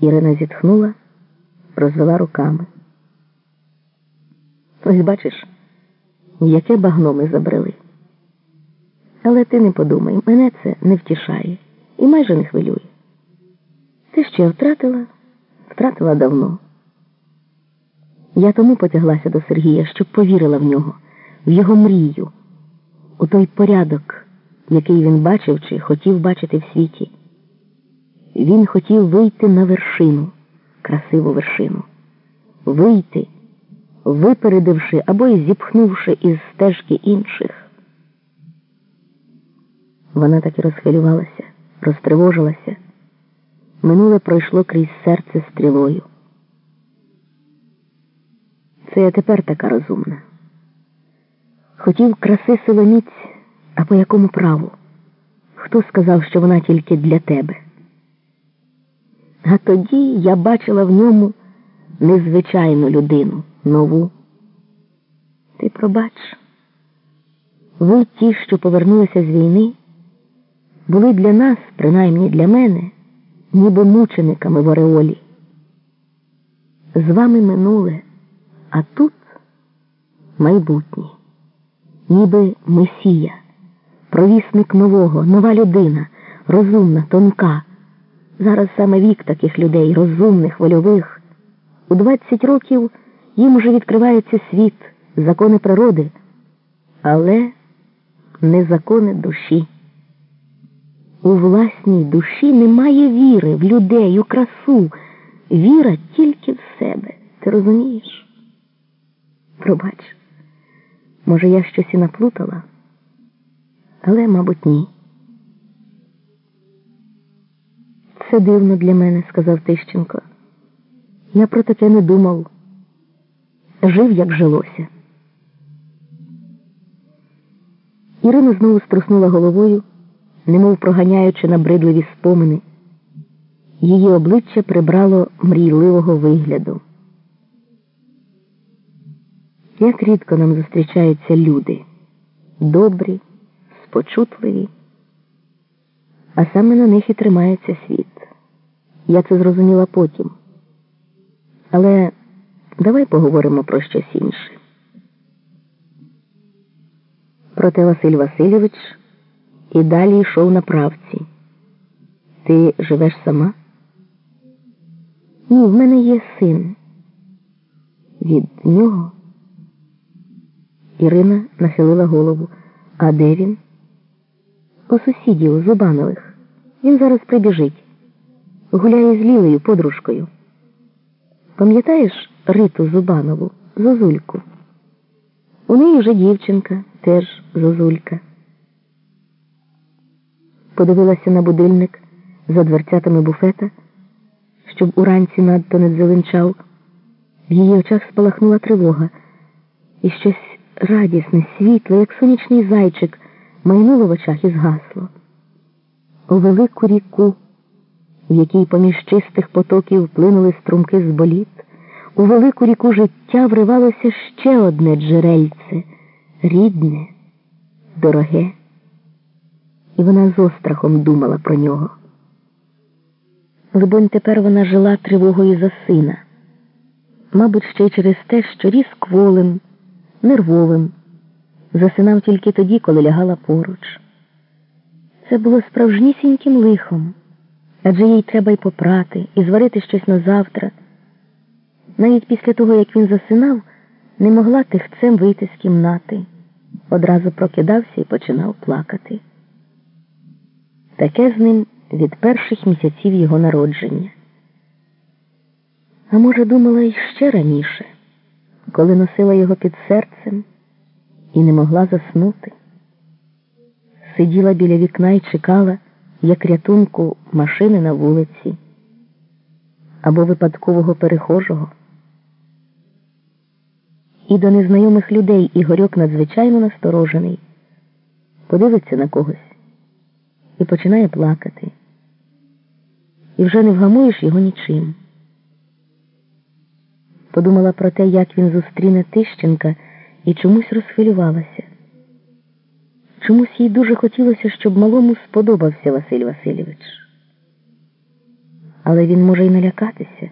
Ірина зітхнула, розвела руками. Ось бачиш, яке багно ми забрели. Але ти не подумай, мене це не втішає і майже не хвилює. Ти ще втратила, втратила давно. Я тому потяглася до Сергія, щоб повірила в нього, в його мрію, у той порядок, який він бачив чи хотів бачити в світі. Він хотів вийти на вершину, красиву вершину, вийти, випередивши або й зіпхнувши із стежки інших. Вона так і розхвилювалася, розтривожилася. Минуле пройшло крізь серце стрілою. Це я тепер така розумна. Хотів краси силоміць, а по якому праву? Хто сказав, що вона тільки для тебе? А тоді я бачила в ньому незвичайну людину, нову. Ти пробач, ви ті, що повернулися з війни, були для нас, принаймні для мене, ніби мучениками в Ореолі. З вами минуле, а тут майбутнє, ніби Месія, провісник нового, нова людина, розумна, тонка. Зараз саме вік таких людей, розумних, вольових. У 20 років їм уже відкривається світ, закони природи, але не закони душі. У власній душі немає віри в людей, у красу. Віра тільки в себе. Ти розумієш? Пробач, може, я щось і наплутала, але, мабуть, ні. Це дивно для мене, сказав Тищенко. Я про таке не думав. Жив, як жилося. Ірина знову струснула головою, немов проганяючи набридливі спомини. Її обличчя прибрало мрійливого вигляду. Як рідко нам зустрічаються люди добрі, спочутливі, а саме на них і тримається світ. Я це зрозуміла потім. Але давай поговоримо про щось інше. Проте Василь Васильович і далі йшов на правці. Ти живеш сама? Ні, в мене є син. Від нього. Ірина нахилила голову. А де він? У сусідів Зубанових. Він зараз прибіжить. Гуляє з Лілею подружкою. Пам'ятаєш Риту Зубанову, Зозульку? У неї вже дівчинка, теж Зозулька. Подивилася на будильник за дверцятами буфета, щоб уранці надто не дзеленчав. В її очах спалахнула тривога, і щось радісне, світле, як сонячний зайчик, майнуло в очах і згасло. У велику ріку, в якій поміж чистих потоків плинули струмки з боліт, у велику ріку життя вривалося ще одне джерельце, рідне, дороге, і вона з острахом думала про нього. Либонь, тепер вона жила тривогою за сина, мабуть, ще й через те, що ріс кволим, нервовим, засинав тільки тоді, коли лягала поруч. Це було справжнісіньким лихом, адже їй треба й попрати, і зварити щось на завтра. Навіть після того, як він засинав, не могла тихцем вийти з кімнати. Одразу прокидався і починав плакати. Таке з ним від перших місяців його народження. А може, думала й ще раніше, коли носила його під серцем і не могла заснути. Сиділа біля вікна і чекала, як рятунку машини на вулиці або випадкового перехожого. І до незнайомих людей Ігорьок надзвичайно насторожений, подивиться на когось і починає плакати. І вже не вгамуєш його нічим. Подумала про те, як він зустріне Тищенка, і чомусь розхвилювалася. Чомусь їй дуже хотілося, щоб малому сподобався Василь Васильович. але він може й налякатися.